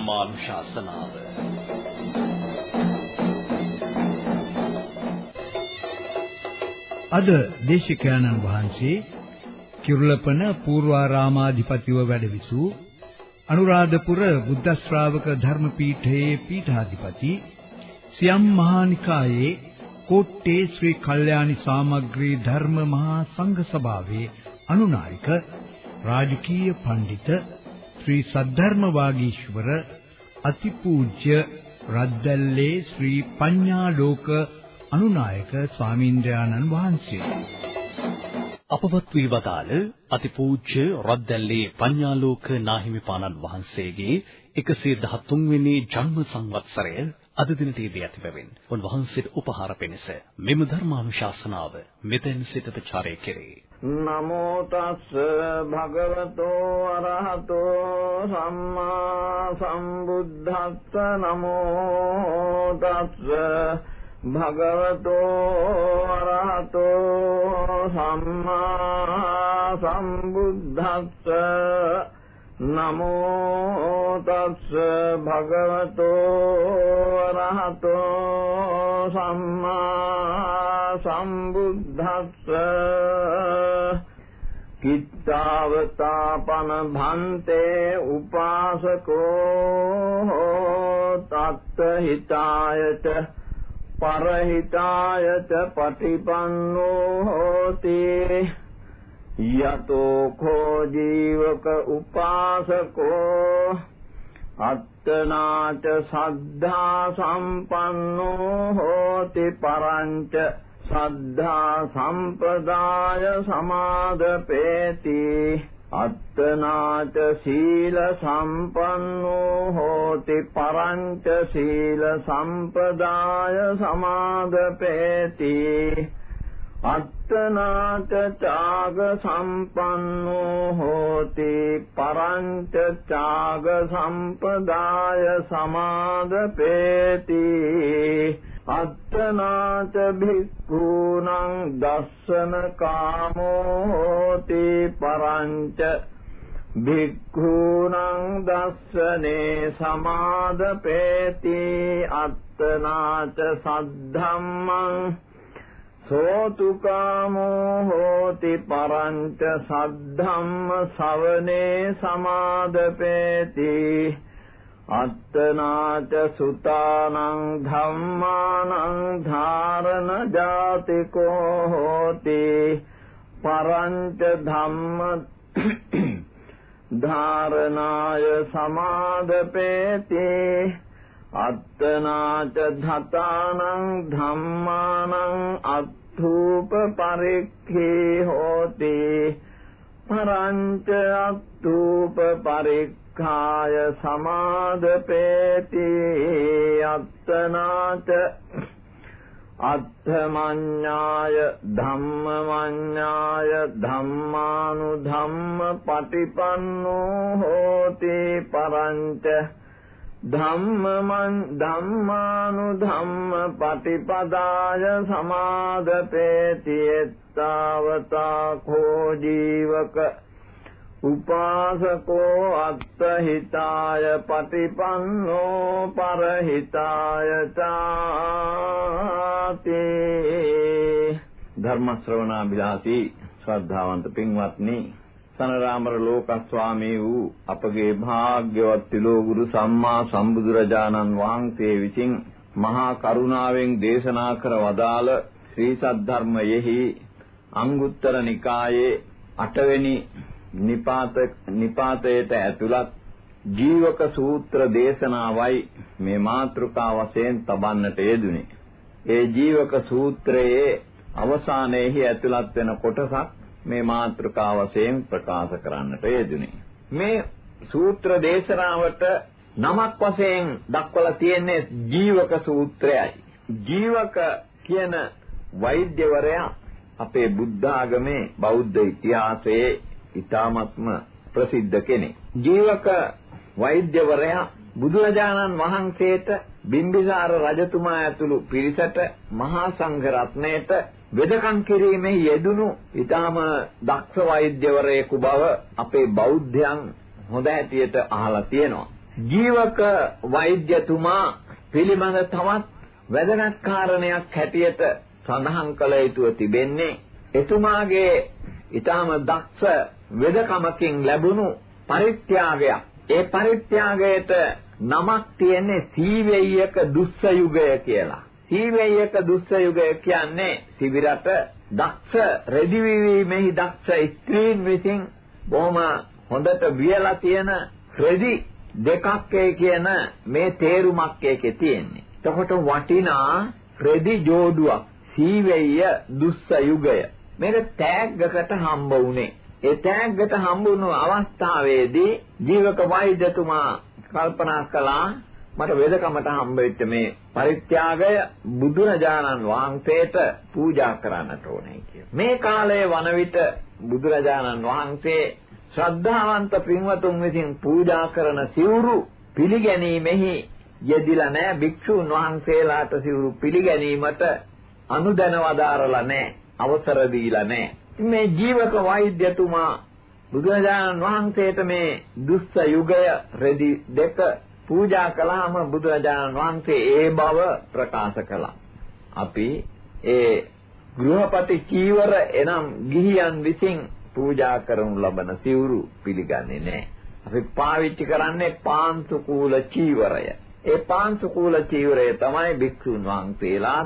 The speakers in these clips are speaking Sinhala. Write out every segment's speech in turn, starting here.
ධර්මානුශාසනාව. අද දේශිකානන් වහන්සේ කිරුළපන පූර්වාරාමාධිපතිව වැඩවිසූ අනුරාධපුර බුද්ධ ශ්‍රාවක ධර්මපීඨයේ පීඨාධිපති සියම් මහානිකායේ කොට්ටේ ශ්‍රී කල්යාණි සාමග්‍රී ධර්ම මහා සංඝ සභාවේ අනුනායක රාජකීය පඬිත ශ්‍රී සද්ධර්ම වාගීශවර අතිපූජ්‍ය රද්දල්ලේ ශ්‍රී පඤ්ඤා ලෝක අනුනායක ස්වාමීන්ද්‍රයාණන් වහන්සේ අපවත් වී වදාළ අතිපූජ්‍ය රද්දල්ලේ පඤ්ඤාලෝක නාහිමිපාණන් වහන්සේගේ 113 වෙනි ජන්ම සංවත්සරය අද දිනටදී ඇති බැවින් උන්වහන්සේට උපහාර පිණිස මෙම ධර්මානුශාසනාව මෙතෙන් සිට ප්‍රචාරය කෙරේ. නමෝ තස්ස භගවතෝ අරහතෝ සම්මා සම්බුද්දස්ස නමෝ තස්ස භගවතෝ අරහතෝ සම්මා සම්බුද්දස්ස නමෝ තස්ස භගවතෝ අරහතෝ සම්මා සම්බුද්දස්ස කිත්තාවතාපන භන්තේ උපාසකෝ තත්ත හිතායත පරහිතායත පටිපන්නෝ හෝති යතෝ කෝ ජීවක උපාසකෝ අත්තනාච සද්ධා සම්පන්නෝ හෝති පරංච සද්ධා සම්පදාය සමාදපේති අත්තනාච සීල සම්පන්නෝ හෝති පරංච සීල සම්පදාය සමාදපේති අත්තනාච ත්‍යාග සම්පන්නෝ හෝති පරංච ත්‍යාග සම්පදාය සමාදපේති අත්තනාච භික්ඛූනං දස්සන කාමෝ හෝති පරංච භික්ඛූනං දස්සනේ සමාදපේති අත්තනාච සද්ධම්මං සෝතු කාමෝ හෝති පරංච සද්ධම්ම සවනේ සමාදපේති අත්තනාච සුතානං ධම්මානං ධාරණ ජාතිකෝ හෝති පරංච ධම්ම ධාරණාය සමාදපේති අත්තනාච ධතානං ධම්මානං අත්ථූප පරික්ඛේ හෝති පරංච අත්ථූප පරික්ඛ කාය සමාදපේති අත්තනාච අත්ථමඤ්ඤාය ධම්මමඤ්ඤාය ධම්මානුධම්ම පටිපන්නෝ හෝති පරංච ධම්මමං ධම්මානුධම්ම පටිපදාය සමාදපේති එත්තාවතා කෝ ජීවක උපාසකෝ අත්තහිතාය පටිපන්නෝ පරහිතාය චාති ධර්ම ශ්‍රවණාබිලාසී ශ්‍රද්ධාවන්ත පින්වත්නි සනරාමර ලෝක ස්වාමී වූ අපගේ භාග්‍යවත් තිලෝගුරු සම්මා සම්බුදුරජාණන් වහන්සේ විසින් මහා කරුණාවෙන් දේශනා කර වදාළ ශ්‍රී සද්ධර්මයෙහි අංගුත්තර නිකායේ අටවෙනි නිපාත නිපාතයට ඇතුළත් ජීවක සූත්‍ර දේශනාවයි මේ මාතෘකා වශයෙන් තබන්නට යෙදුනේ. ඒ ජීවක සූත්‍රයේ අවසානයේහි ඇතුළත් වෙන කොටසක් මේ මාතෘකා වශයෙන් ප්‍රකාශ කරන්නට යෙදුනේ. මේ සූත්‍ර දේශනාවට නමක් වශයෙන් දක්වලා තියෙන්නේ ජීවක සූත්‍රයයි. ජීවක කියන වෛද්‍යවරයා අපේ බුද්ධ ආගමේ බෞද්ධ ඉතිහාසයේ ඊ타මත්ම ප්‍රසිද්ධ කෙනෙක්. ජීවක වෛද්‍යවරයා බුදුරජාණන් වහන්සේට බිම්බිසාර රජතුමා ඇතුළු පිරිසට මහා සංඝ රත්නයට වෙදකම් කිරීමේ යෙදුණු ඊටාම දක්ෂ වෛද්‍යවරයෙකු බව අපේ බෞද්ධයන් හොඳ හැටියට අහලා තියෙනවා. ජීවක වෛද්‍යතුමා පිළිබඳ තවත් වැදගත් කාරණයක් හැටියට සඳහන් කළ යුතුව තිබෙන්නේ එතුමාගේ ඊටාම දක්ෂ වෙදකමකින් ලැබුණු පරිත්‍යාගයක්. ඒ පරිත්‍යාගයට නමක් තියෙන්නේ සීවෙය්‍යක දුස්ස යුගය කියලා. සීවේයක දුස්ස යුගය කියන්නේ තිබිරට දක්ෂ රෙදි වීමෙහි දක්ෂ ස්ත්‍රීන් විසින් බොහොම හොඳට වියලා තියෙන රෙදි දෙකක් කියන මේ තේරුමක් එකේ තියෙන්නේ. එතකොට වටිනා රෙදි جوړුවක් සීවේය දුස්ස යුගය. මේක තෑග්ගකට හම්බ වුණේ. ඒ තෑග්ගට හම්බ වුණු අවස්ථාවේදී ජීවක වෛද්‍යතුමා කල්පනා කළා මට වේදකමට හම්බෙච්ච මේ පරිත්‍යාගය බුදුරජාණන් වහන්සේට පූජා කරන්නට ඕනේ කියලා. මේ කාලයේ වන විට බුදුරජාණන් වහන්සේ ශ්‍රද්ධාවන්ත පින්වතුන් විසින් පූජා කරන සිවුරු පිළිගැනීමෙහි යෙදිලා නැහැ. භික්ෂුන් වහන්සේලාට සිවුරු පිළිගැනීමට අනුදැන වදාරලා නැහැ. අවසර දීලා නැහැ. මේ ජීවක වෛද්‍යතුමා බුදුරජාණන් වහන්සේට මේ දුස්ස යුගය රෙදි දෙක පූජා කළාම බුදුරජාණන් වහන්සේ ඒ බව ප්‍රකාශ කළා අපි ඒ ගෘහපති චීවර එනම් ගිහියන් විසින් පූජා කරනු ලබන සිවුරු පිළිගන්නේ නැහැ. අපි පාවිච්චි කරන්නේ පාන්සුකූල චීවරය. ඒ පාන්සුකූල චීවරය තමයි භික්ෂුන් වහන්සේලා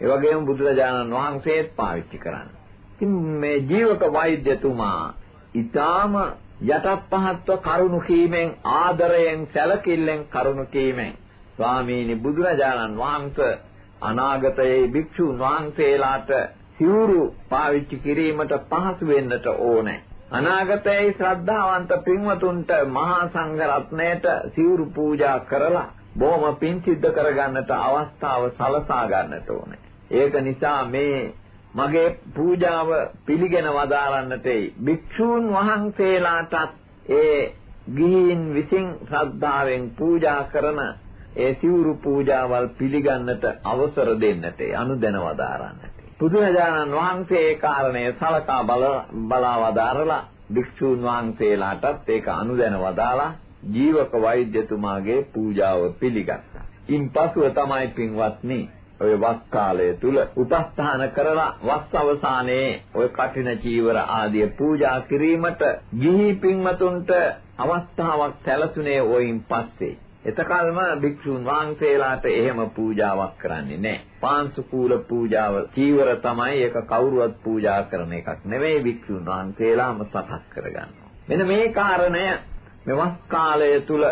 ඒ වගේම බුදුරජාණන් වහන්සේත් පාවිච්චි කරන්නේ. ඉතින් මේ ජීවක වෛද්‍යතුමා ඊටාම යටත් පහත්ව කරුණු කීමෙන් ආදරයෙන් සැලකිල්ලෙන් කරුණු කීමෙන් ස්වාමීනි බුදුරජාණන් වහන්සේ අනාගතයේ භික්ෂුන් වහන්සේලාට සිවුරු පාවිච්චි කිරීමට පහසු වෙන්නට ඕනේ. අනාගතයේ ශ්‍රද්ධාවන්ත පින්වතුන්ට මහා සංඝ රත්නයට සිවුරු පූජා කරලා බොහොම පින් සිද්ධ කරගන්නට අවස්ථාව සලසා ගන්නට ඕනේ. ඒක නිසා මේ මගේ පූජාව පිළිගෙන වදාරන්නටයි භික්ෂූන් වහන්සේලාටත් ඒ ගිහින් විසින් ශ්‍රද්ධාවෙන් පූජා කරන ඒ සිවුරු පූජාවල් පිළිගන්නට අවසර දෙන්නට අනුදැන වදාරන්නට බුදුරජාණන් වහන්සේ ඒ කාරණය සලකා බල බලා වදාරලා භික්ෂූන් වහන්සේලාටත් ඒක අනුදැන වදාලා ජීවක වෛද්‍යතුමාගේ පූජාව පිළිගත්තා. ඉන්පසුව තමයි පින්වත්නි ඔය වස් කාලය තුල උපස්ථාන කරලා වස් අවසානයේ ඔය කඨින චීවර ආදිය පූජා කිරීමට ගිහි පින්වතුන්ට අවස්ථාවක් සැලසුනේ ඔයින් පස්සේ එතකල්ම භික්ෂුන් වහන්සේලාට එහෙම පූජාවක් කරන්නේ නැහැ. පාංශුකූල පූජාව චීවර තමයි ඒක කවුරුවත් පූජා කරන එකක් නෙවෙයි භික්ෂුන් වහන්සේලාම සකස් කරගන්නවා. මෙන්න මේ කාරණය මෙවස් කාලය තුල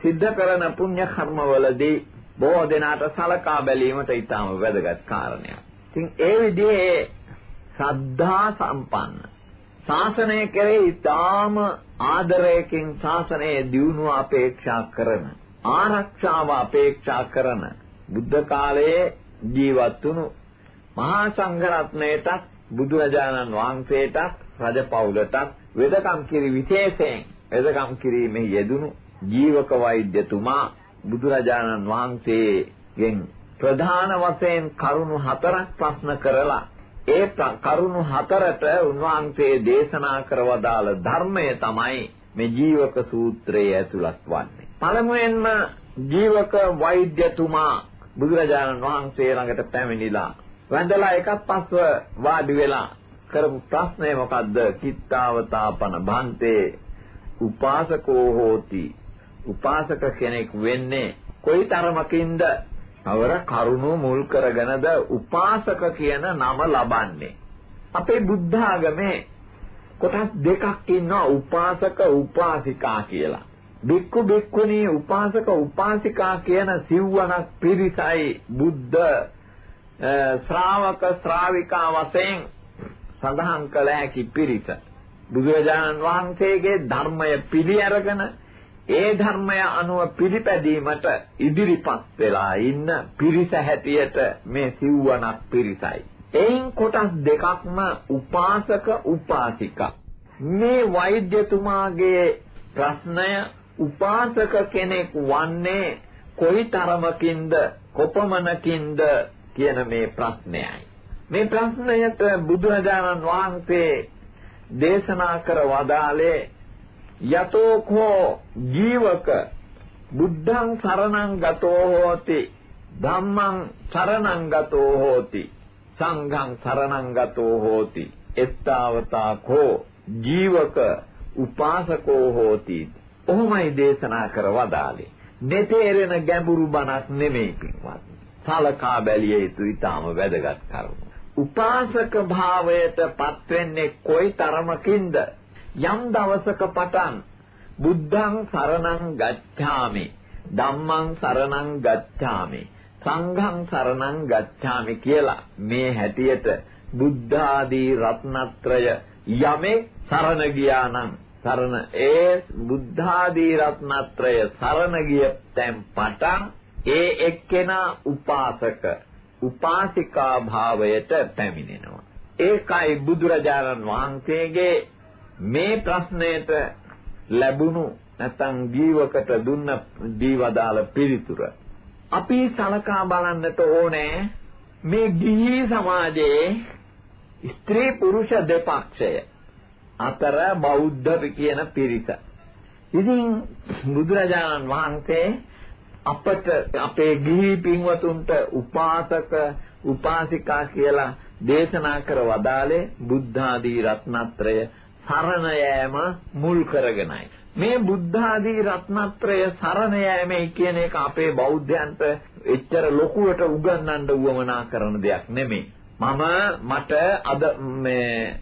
සිද්ධ කරන පුණ්‍ය කර්මවලදී බොහෝ දෙනාට සලකා බැලීමට ඊටම වැදගත් කාරණයක්. ඉතින් ඒ විදිහේ සද්ධා සම්පන්න ශාසනය කෙරෙහි ඊටාම ආදරයකින් ශාසනයේ දියුණුව අපේක්ෂා කරන ආරක්ෂාව අපේක්ෂා කරන බුද්ධ කාලයේ ජීවත් වුණු මහා සංඝරත්නයටත් බුදුරජාණන් වහන්සේටත් රජපෞලටත් වෙදකම් කිරි විශේෂයෙන් වෙදකම් කිරීමේ යෙදුණු ජීවක වෛද්‍යතුමා බුදුරජාණන් වහන්සේගෙන් ප්‍රධාන වශයෙන් කරුණු හතරක් ප්‍රශ්න කරලා ඒ කරුණු හතරට උන්වහන්සේ දේශනා කරවදාළ ධර්මය තමයි මේ ජීවක සූත්‍රයේ ඇතුළත් වන්නේ. පළමුවෙන්ම ජීවක වෛද්‍යතුමා බුදුරජාණන් වහන්සේ ළඟට පැමිණිලා වැඳලා එකක් පස්ව වාඩි වෙලා කරපු ප්‍රශ්නය මොකද්ද? කිත්තාවතාපන භන්තේ උපාසකෝ හෝති. උපාසක කෙනෙක් වෙන්නේ කොයි තරමකින්ද? අවර කරුණු මුල් කරගෙනද උපාසක කියන නම ලබන්නේ. අපේ බුද්ධ ආගමේ කොටස් දෙකක් ඉන්නවා උපාසක උපාසිකා කියලා. බික්කු බික්කුණී උපාසක උපාසිකා කියන සිව්වනක් පිරිසයි බුද්ධ ශ්‍රාවක ශ්‍රාවිකා වශයෙන් සඳහන් කළ හැකි පිරිස. බුදුරජාණන් වහන්සේගේ ධර්මය පිළි අරගෙන ඒ ධර්මය අනුව පිළිපැදීමට ඉදිරිපත් වෙලා ඉන්න පිරිස හැටියට මේ සිව්වනක් පිරිසයි. එයින් කොටස් දෙකක්ම උපාසක උපාසිකා. මේ වෛද්‍යතුමාගේ ප්‍රශ්නය උපාසක කෙනෙක් වන්නේ කොයි තරමකින්ද කොපමණකින්ද කියන මේ ප්‍රශ්නයයි. මේ ප්‍රශ්නයට බුදුරජාණන් වහන්සේ දේශනා කර වදාළේ යතෝකෝ ජීවක බුද්ධං සරණං ගතෝ හෝති. ධම්මං සරණං ගතෝ හෝති. සංඝං සරණං ගතෝ හෝති. එත්තාවතා කෝ ජීවක උපාසකෝ හෝති. ඔහොමයි දේශනා කර වදාලේ මෙතේරෙන ගැඹුරු බණක් නෙමෙයි පින්වත්. සලකා බැලිය යුතු ඊටාම වැදගත් කරුණු. උපාසක භාවයට පත් වෙන්නේ කොයි තරමකින්ද? යම් දවසක පටන් බුද්ධං සරණං ගච්ඡාමි ධම්මං සරණං ගච්ඡාමි සංඝං සරණං ගච්ඡාමි කියලා මේ හැටියට බුද්ධ ආදී රත්නත්‍රය යමේ සරණ ගියා නම් සරණ ඒ බුද්ධ ආදී රත්නත්‍රය සරණ ගිය තැන් පටන් ඒ එක්කෙනා උපාසක උපාසිකා භාවයට පැමිණෙනවා. ඒකයි බුදුරජාණන් වහන්සේගේ මේ ප්‍රශ්නයට ලැබුණු නැත්නම් ජීවකට දුන්න දීවදාල පිළිතුර අපි සලකා බලන්නට ඕනේ මේ ගිහි සමාජයේ ස්ත්‍රී පුරුෂ දෙපක්ෂය අතර බෞද්ධ කියන පිරිස. ඉතින් බුදුරජාණන් වහන්සේ අපට අපේ ගිහි පින්වතුන්ට උපාසක උපාසිකා කියලා දේශනා කර වදාලේ බුද්ධ ආදී රත්නත්‍රය සරණ යෑම මුල් කරගෙනයි. මේ බුද්ධ ආදී රත්නත්‍රය සරණ යෑමේ කියන එක අපේ බෞද්ධයන්ට එච්චර ලොකුවට උගන්වන්න උවමනා කරන දෙයක් නෙමෙයි. මම මට අද මේ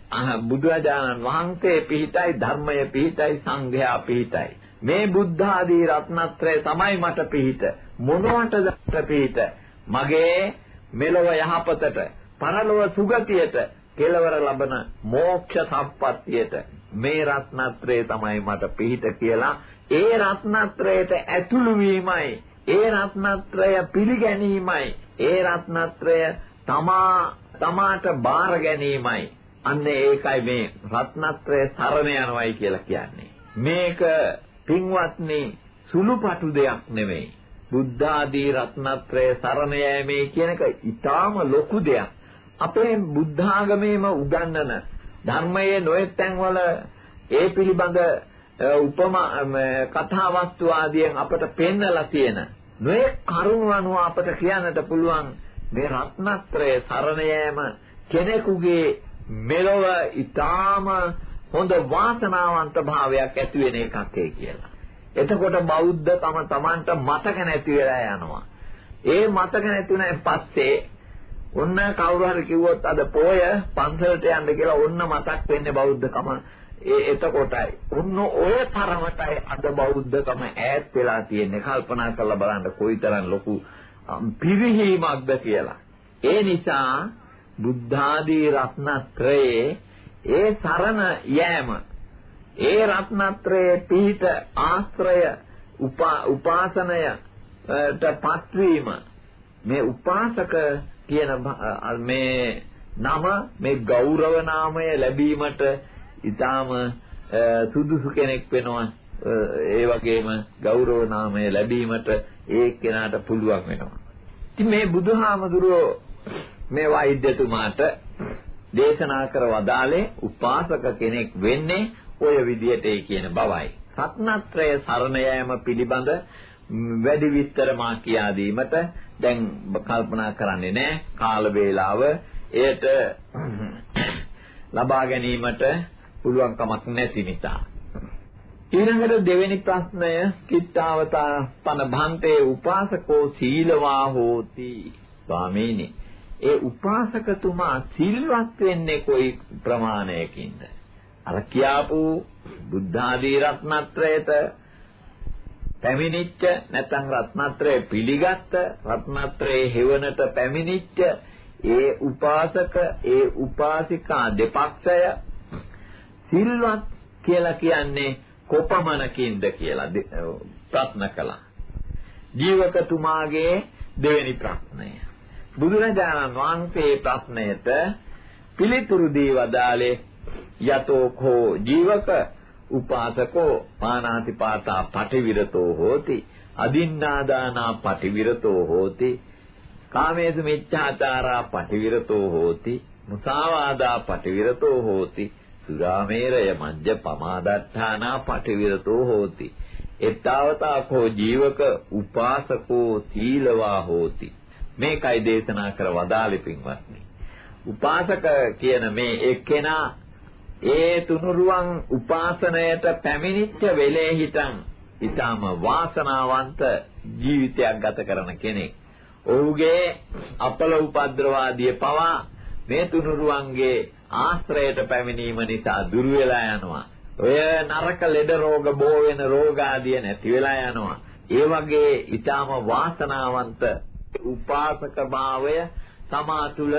බුදුරජාණන් වහන්සේ පිහිටයි ධර්මය පිහිටයි සංඝයා පිහිටයි. මේ බුද්ධ ආදී රත්නත්‍රය තමයි මට පිහිට. මොනවටද පිහිට? මගේ මෙලව යහපතට, පරලොව සුගතියට, කෙලවර ලබන මෝක්ෂ සම්පත්තියට මේ රත්නත්‍රය තමයි මට පිහිට කියලා. ඒ රත්නත්‍රයට ඇතුළු වීමයි ඒ රත්නත්‍රය පිළිගැනීමයි ඒ රත්නත්‍රය තමා තමාට බාර ගැනීමයි. අන්න ඒකයි මේ රත්නත්‍රය සරණ යනවයි කියලා කියන්නේ. මේක පින්වත්නි සුළුපටු දෙයක් නෙමෙයි. බුද්ධ ආදී රත්නත්‍රය සරණ යෑමේ කියන එක ඊටාම ලොකු දෙයක්. අපේ බුද්ධ ආගමේම උගන්වන ධර්මයේ නොයෙක් තැන්වල ඒ පිළිබඳ උපමා කතා වස්තු ආදියෙන් අපට පෙන්වලා තියෙන නොයෙක් කරුණු අනුව අපට කියන්නට පුළුවන් මේ රත්නත්‍රය සරණ යෑම කෙනෙකුගේ මෙලොව ඊටාම හොඳ වාසනාවන්ත භාවයක් ඇති වෙන එකක් කියලා. එතකොට බෞද්ධකම Tamanට මතක නැති වෙලා යනවා. ඒ මතක නැති වුණාන් පස්සේ ඔන්න කවුරු හරි කිව්වොත් අද පොය පන්සලට යන්න කියලා ඔන්න මතක් වෙන්නේ බෞද්ධකම. ඒ එතකොටයි. ඔන්න ඔය තරමටයි අද බෞද්ධකම ඈත් වෙලා තියෙන්නේ. කල්පනා කරලා බලන්න කොයිතරම් ලොකු පිරිහීමක්ද කියලා. ඒ නිසා බුද්ධාදී රත්නත්‍රයේ ඒ සරණ යෑම ඒ රත්නත්‍රයේ පිහිට ආශ්‍රය උපාසනයට පත්වීම මේ උපාසක කියන මේ නම මේ ගෞරව නාමය ලැබීමට ඊටාම සුදුසු කෙනෙක් වෙනවා ඒ වගේම ගෞරව නාමය ලැබීමට ඒ කෙනාට පුළුවන් වෙනවා. ඉතින් මේ බුදුහාමුදුරුවෝ මේ වෛද්‍යතුමාට දේශනා කර වදාලේ උපාසක කෙනෙක් වෙන්නේ ඔය විදිහටයි කියන බවයි. සත්නත්‍රය සරණ යාම පිළිබඳ වැඩි විස්තර මා කියා දීමට දැන් කල්පනා කරන්නේ නැහැ කාල වේලාව. එයට ලබා ගැනීමට පුළුවන් කමක් නැති නිසා. ඊළඟට දෙවෙනි ප්‍රශ්නය කිත්තාවතා පන භන්තේ උපාසකෝ සීලවා හෝති ස්වාමීනි. ඒ උපාසකතුමා සිල්වත් වෙන්නේ කොයි ප්‍රමාණයකින්ද? අර කියාපු බුද්ධ ආදී රත්නත්‍රයේත පැමිණිච්ච නැත්නම් රත්නත්‍රය පිළිගත්ත රත්නත්‍රයේ හේවනට පැමිණිච්ච ඒ උපාසක ඒ උපාසිකා දෙපක්ෂය සිල්වත් කියලා කියන්නේ කොපමණකින්ද කියලා ප්‍රශ්න කළා. ජීවකතුමාගේ දෙවෙනි ප්‍රශ්නය. බුදුරජාණන් වහන්සේ ප්‍රශ්නයට පිළිතුරු දී වදාලේ යතෝ කෝ ජීවක උපාසකෝ පානාතිපාතා පටිවිරතෝ හෝති. අදින්නාදානා පටිවිරතෝ හෝති. කාමේසු මිච්ඡාචාරා පටිවිරතෝ හෝති. මුසාවාදා පටිවිරතෝ හෝති. සුරාමේරය මජ්ජ පමාදට්ඨානා පටිවිරතෝ හෝති. එත්තාවතාකෝ ජීවක උපාසකෝ සීලවා හෝති. මේකයි දේශනා කර වදාළේ පින්වත්නි. උපාසක කියන මේ එක්කෙනා ඒ තුනුරුවන් උපාසනයට පැමිණිච්ච වෙලේ හිටන් ඊටම වාසනාවන්ත ජීවිතයක් ගත කරන කෙනෙක්. ඔහුගේ අපල උපද්‍රවාදී පවා මේ තුනුරුවන්ගේ ආශ්‍රයයට පැමිණීම නිසා දුර වෙලා යනවා. ඔය නරක ලෙඩ රෝග බෝ වෙන රෝග ආදිය නැති වෙලා යනවා. ඒ වගේ ඊටාම වාසනාවන්ත උපාසක භාවය තමා තුළ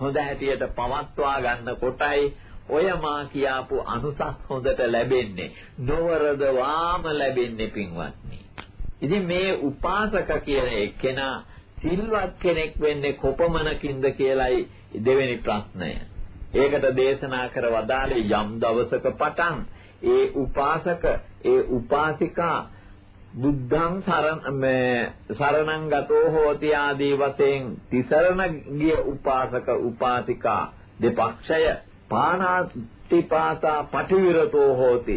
හොඳ හැටියට පවත්වා ගන්න කොටයි ඔය මා කියාපු අනුසස් හොඳට ලැබෙන්නේ නොවරද වාම ලැබෙන්නේ පින්වත්නි. ඉතින් මේ උපාසක කියන එක්කෙනා සිල්වත් කෙනෙක් වෙන්නේ කොපමණකින්ද කියලයි දෙවෙනි ප්‍රශ්නය. ඒකට දේශනා කර වදාළේ යම් දවසක පටන් ඒ උපාසක ඒ උපාසිකා බුද්ධං සරණ මේ සරණං ගතෝ හෝති ආදී වශයෙන් තිසරණ ගිය උපාසක උපාසිකා දෙපක්ෂය පානාතිපාතා පටිවිරතෝ හෝති.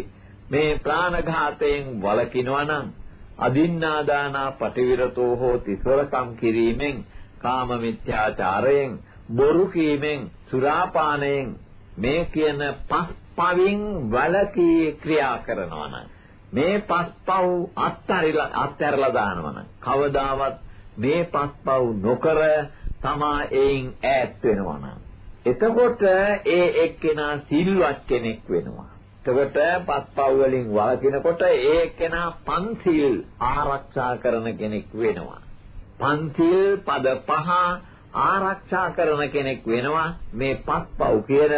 මේ ප්‍රාණඝාතයෙන් වළකිනවා නම් අදින්නාදානා පටිවිරතෝ හෝති. සොරකම් කිරීමෙන් කාම මිත්‍යාචාරයෙන් බොරු කීමෙන් සුරාපානයෙන් මේ කියන පස් පවින් වලකී ක්‍රියා කරනවා නම් මේ පස්පව් අත්හැරලා අත්හැරලා දානවා නම් කවදාවත් මේ පස්පව් නොකර තමා එයින් ඈත් වෙනවා නම් එතකොට ඒ එක්කෙනා සිල්වත් කෙනෙක් වෙනවා. එතකොට පස්පව් වලින් වළකිනකොට ඒ එක්කෙනා පන්සිල් ආරක්ෂා කරන කෙනෙක් වෙනවා. පන්සිල් පද පහ ආරක්ෂා කරන කෙනෙක් වෙනවා මේ පස්පව් කියන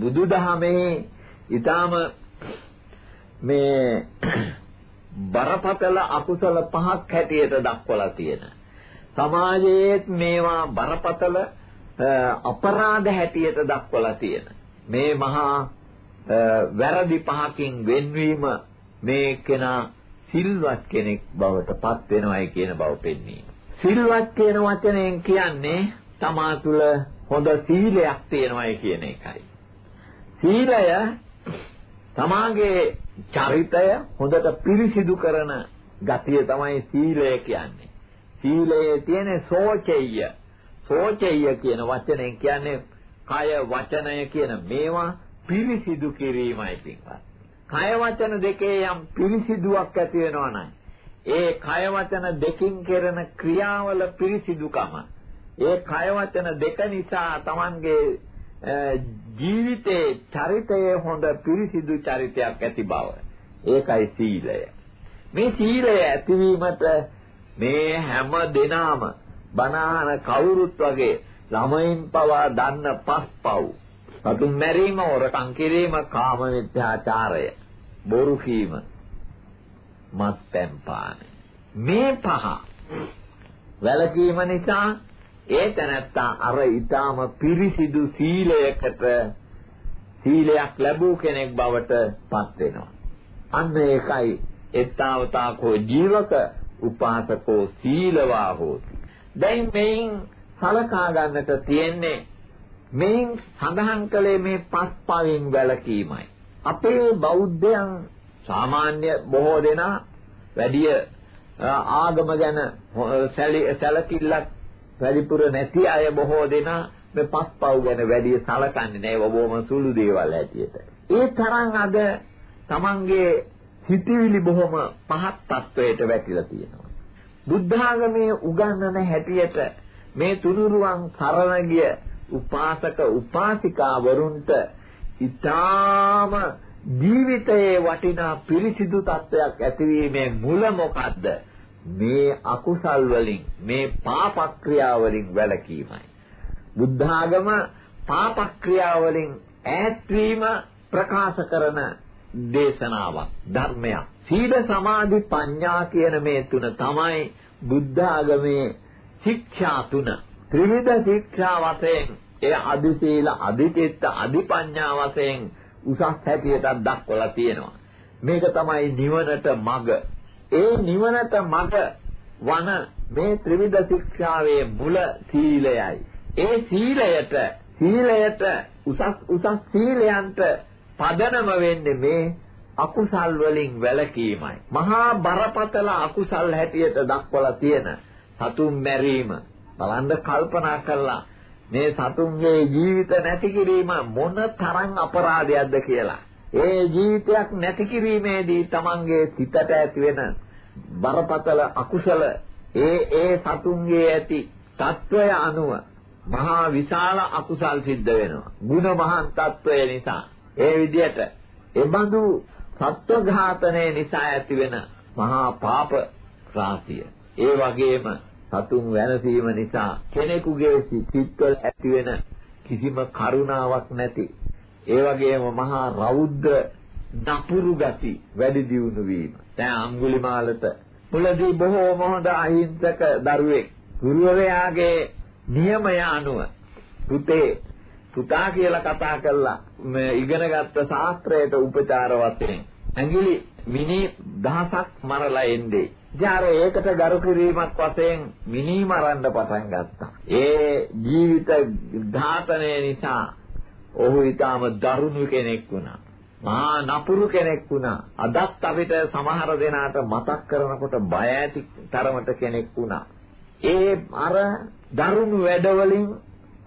බුදුදහමේ ඊටාම මේ බරපතල අකුසල පහක් හැටියට දක්වලා තියෙන. සමාජයේත් මේවා බරපතල අපරාධ හැටියට දක්වලා තියෙන. මේ මහා වැරදි පහකින් වෙන්වීම මේ කෙනා සිල්වත් කෙනෙක් බවට පත් වෙනවයි කියන බව පෙන්වීම. සිල්වත් කියන වචනයෙන් කියන්නේ තමා තුළ හොඳ සීලයක් තියෙනවායි කියන එකයි. සීලය තමාගේ චරිතය හොඳට පිරිසිදු කරන ගතිය තමයි සීලය කියන්නේ. සීලයේ තියෙන සෝචෙය්‍ය. සෝචෙය්‍ය කියන වචනයෙන් කියන්නේ කය වචනය කියන මේවා පිරිසිදු කිරීමයි පින්වත්. කය වචන දෙකේ යම් පිරිසිදුවක් ඇති වෙනවා නම් ඒ කය වචන දෙකින් කරන ක්‍රියාවල පිරිසිදුකම ඒ කය වචන දෙක නිසා Tamange ජීවිතේ චරිතයේ හොඳ පිරිසිදු චරිතයක් ඇති බව ඒකයි සීලය මේ සීලය ඇතිවීමට මේ හැම දිනාම බණහන කවුරුත් වගේ ළමයින් පවා දන්න පස්පව් සතුන් මැරීම, හොරකම් කිරීම, කාම මිත්‍යාචාරය, බොරු කීම, මත්පැන් පාන. මේ පහ වැළකීම නිසා ඒ තැනත්තා අර ඊටාම පිරිසිදු සීලයකට සීලයක් ලැබූ කෙනෙක් බවට පත් වෙනවා. අන්න ඒකයි එත්තාවතාකෝ ජීවක උපාසකෝ සීලවා හෝති. දැන් මේන් සලකා ගන්නට තියෙන්නේ මේන් සඳහන් කළේ මේ පස් පවෙන් වැළකීමයි. අපේ බෞද්ධයන් සාමාන්‍ය බොහෝ දෙනා වැඩි ආගම ගැන සැලකිල්ලක් වැඩිපුර නැති අය බොහෝ දෙනා මේ පස්පව් ගැන වැඩි සලකන්නේ නැහැ බොහොම සුළු දේවල් ඇටියට. ඒ තරම් අද Tamange හිතවිලි බොහොම පහත් තත්වයට වැටිලා තියෙනවා. බුද්ධ ආගමේ උගන්වන හැටියට මේ තුනුරුවන් සරණ ගිය උපාසක උපාසිකා වරුන්ට ඊටාම ජීවිතයේ වටිනා පිරිසිදු තත්වයක් ඇතිවීමේ මුල මොකද්ද? මේ අකුසල් වලින් මේ පාපක්‍රියා වලින් වැළකීමයි. බුද්ධ ආගම පාපක්‍රියා වලින් ඈත්වීම ප්‍රකාශ කරන දේශනාවක් ධර්මයක්. සීල සමාධි ප්‍රඥා කියන මේ තුන තමයි බුද්ධ ආගමේ ශික්ෂා තුන. ත්‍රිවිධ ශික්ෂා වශයෙන් ඒ අදි සීල, අදි චිත්ත, අදි පඤ්ඤා වශයෙන් උසස් හැටියටත් දක්වලා තියෙනවා. මේක තමයි නිවනට මඟ. ඒ නිවනට මඟ වන මේ ත්‍රිවිධ ශික්ෂාවේ මුල සීලයයි. ඒ සීලයට සීලයට උසස් උසස් සීලයන්ට පදනම වෙන්නේ මේ අකුසල් වලින් වැළකීමයි. මහා බරපතල අකුසල් හැටියට දක්වලා තියෙන සතුන් මැරීම බලන්න කල්පනා කළා මේ සතුන්ගේ ජීවිත නැති කිරීම මොන තරම් අපරාධයක්ද කියලා. ඒ ජීවිතයක් නැති කිරීමේදී Tamange සිතට ඇතිවෙන බරපතල අකුසල ඒ ඒ සතුන්ගේ ඇති తত্ত্বය අනුව මහා විශාල අකුසල් සිද්ධ වෙනවා. ಗುಣ මහා తত্ত্বය නිසා ඒ විදිහට එබඳු සත්ව ඝාතනය නිසා ඇතිවෙන මහා පාප රාශිය. ඒ වගේම සතුන් වැනසීම නිසා කෙනෙකුගේ සිත්වල ඇතිවෙන කිසිම කරුණාවක් නැති ඒ වගේම මහා රෞද්‍ර නපුරු ගති වැඩි දියුණු වීම. දැන් අඟුලිමාලට මුලදී බොහෝම හොඳ අහිංසක දරුවෙක් ගුරුවරයාගේ නියමය අනුව පුතේ පුතා කියලා කතා කරලා ඉගෙනගත්ත ශාස්ත්‍රයට උපචාර වශයෙන් ඇඟිලි මිනි දහසක් මරලා එන්නේ. ඊට ඒකට ගරු කිරීමක් වශයෙන් මිනි මරන්න පටන් ගත්තා. ඒ ජීවිත ඝාතනය නිසා ඔහු ඊටම දරුණු කෙනෙක් වුණා. මහා නපුරු කෙනෙක් වුණා. අදත් අපිට සමහර දෙනාට මතක් කරනකොට බය ඇති තරමට කෙනෙක් වුණා. ඒ අර දරුණු වැඩවලින්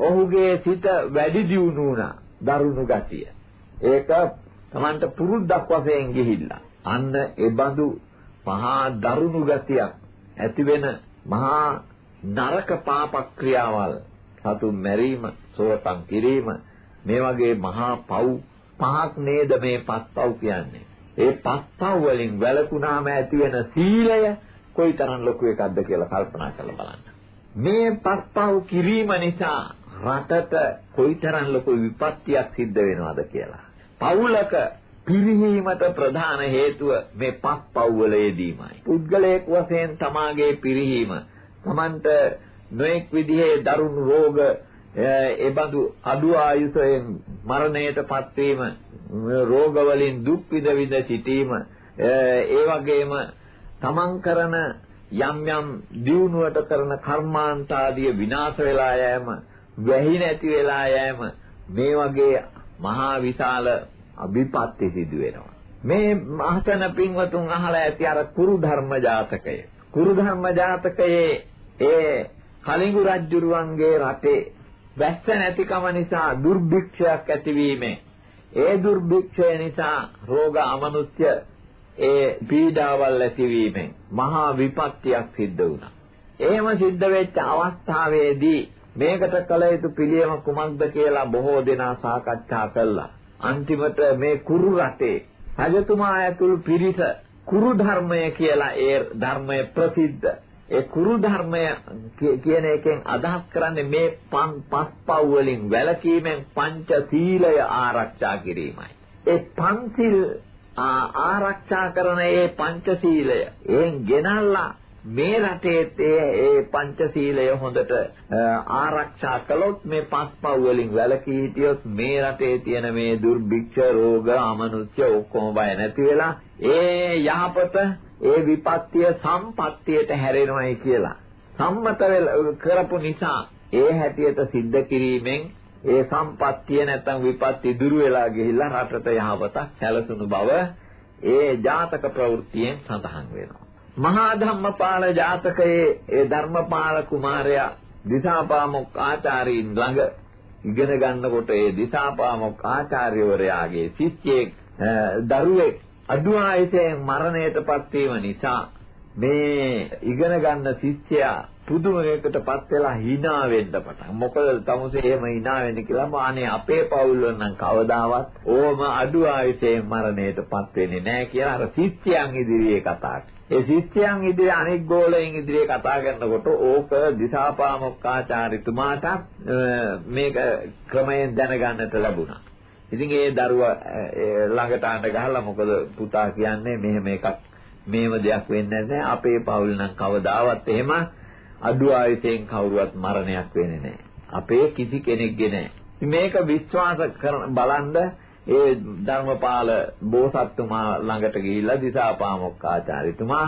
ඔහුගේ සිත වැඩි දියුණු වුණා. දරුණු ගතිය. ඒක Tamanta පුරුද්දක් වශයෙන් ගිහිල්ලා. අන්න ඒ බඳු මහා දරුණු ගතියක් ඇති වෙන මහා නරක පාප ක්‍රියාවල් සතුන් මැරීම, සෝතම් කිරීම මේ වගේ මහා පව් පහක් නේද මේ පස්පව් කියන්නේ. ඒ පස්පව් වලින් වැළකුණාම ඇති වෙන සීලය කොයිතරම් ලොකු එකක්ද කියලා කල්පනා කරලා බලන්න. මේ පස්පව් කිරීම නිසා රටට කොයිතරම් ලොකු විපත්තියක් සිද්ධ වෙනවද කියලා. පවුලක පිරිහීමට ප්‍රධාන හේතුව මේ පස්පව් වල යෙදීමයි. පුද්ගලයෙක් වශයෙන් තමාගේ පිරිහීම, Tamanට නොඑක් විදිහේ දරුණු රෝග එබඳු අඩු ආයුෂයෙන් මරණයටපත් වීම, රෝග වලින් දුක් විඳ විඳ සිටීම, ඒ වගේම තමන් කරන යම් යම් දියුණුවට කරන කර්මාන්ත ආදිය විනාශ වෙලා යෑම, වැහි නැති වෙලා යෑම මේ වගේ මහා විශාල අභිපත්‍ය සිදු වෙනවා. මේ මහතන පින්වතුන් අහලා ඇති අර කුරු ධර්ම ජාතකය. කුරු ධර්ම ජාතකයේ ඒ කලිඟු රජුරුවන්ගේ රටේ වැස්ස නැතිකම නිසා දුර්භික්ෂයක් ඇතිවීමෙන් ඒ දුර්භික්ෂය නිසා රෝග අමනුෂ්‍ය ඒ පීඩාවල් ඇතිවීමෙන් මහා විපත්තියක් සිද්ධ වුණා. එහෙම සිද්ධ වෙච්ච අවස්ථාවේදී මේකට කළ යුතු පිළියම කුමක්ද කියලා බොහෝ දෙනා සාකච්ඡා කළා. අන්තිමට මේ කුරු රටේ රජතුමා ඇතුළු පිරිස කුරු ධර්මය කියලා ඒ ධර්මය ප්‍රසිද්ධ ඒ කුරු ධර්මය කියන එකෙන් අදහස් කරන්නේ මේ පස් පව් වලින් වැළකීමෙන් පංච සීලය ආරක්ෂා කිරීමයි. ඒ පන්සිල් ආරක්ෂා කරන ඒ පංච සීලය එන් ගෙනල්ලා මේ රටේ ඒ පංචශීලය හොඳට ආරක්ෂා කළොත් මේ පස්පව් වලින් වැළකී හිටියොත් මේ රටේ තියෙන මේ දුර්භික්ෂ රෝග අමනුෂ්‍ය ඔක්කොම බය නැති වෙලා ඒ යහපත ඒ විපත්තිය සම්පත්තියට හැරෙනවයි කියලා. සම්මත කරපු නිසා ඒ හැටියට සිද්ධ කිරීමෙන් ඒ සම්පත්තිය නැත්තම් විපත්ති දුරු වෙලා ගිහිල්ලා රටට යහපතක් සැලසුණු බව ඒ ජාතක ප්‍රවෘත්තියෙන් සඳහන් වෙනවා. මහා ධම්මපාල ජාතකයේ ඒ ධර්මපාල කුමාරයා දිසාපාමොක් ආචාරීන් ළඟ ඉගෙන ගන්නකොට ඒ දිසාපාමොක් ආචාර්යවරයාගේ ශිෂ්‍යයෙක් දරුවෙක් අඩු ආයතයෙන් මරණයටපත් වීම නිසා මේ ඉගෙන ගන්න ශිෂ්‍යයා පුදුමයකටපත් වෙලා hina වෙන්න පටන්. මොකද තමුසේ එහෙම hina වෙන්නේ කියලා මානේ අපේ පවුල් නම් කවදාවත් ඕම අඩු ආයතයෙන් මරණයටපත් වෙන්නේ නැහැ කියලා අර ශිෂ්‍යයන් ඉදිරියේ කතා කරා. ඒ ශිෂ්‍යයන් ඉදිරියේ අනෙක් ගෝලයන් ඉදිරියේ කතා කරනකොට ඕක දිසාපාමොක්කාචාරිතුමාට මේක ක්‍රමයෙන් දැනගන්නට ලැබුණා. ඉතින් ඒ දරුවා ළඟට ආන්න ගහලා මොකද පුතා කියන්නේ මෙහෙම එකක් මේව දෙයක් වෙන්නේ නැහැ අපේ පවුල් නම් කවදාවත් එහෙම අඩු ආයතෙන් කවුරුවත් මරණයක් වෙන්නේ නැහැ. අපේ කිසි කෙනෙක්ගේ නැහැ. මේක විශ්වාස කරන බලන්ද ඒ ධර්මපාල බෝසත්තුමා ළඟට ගිහිල්ලා දිසාපාමොක් ආචාර්යතුමා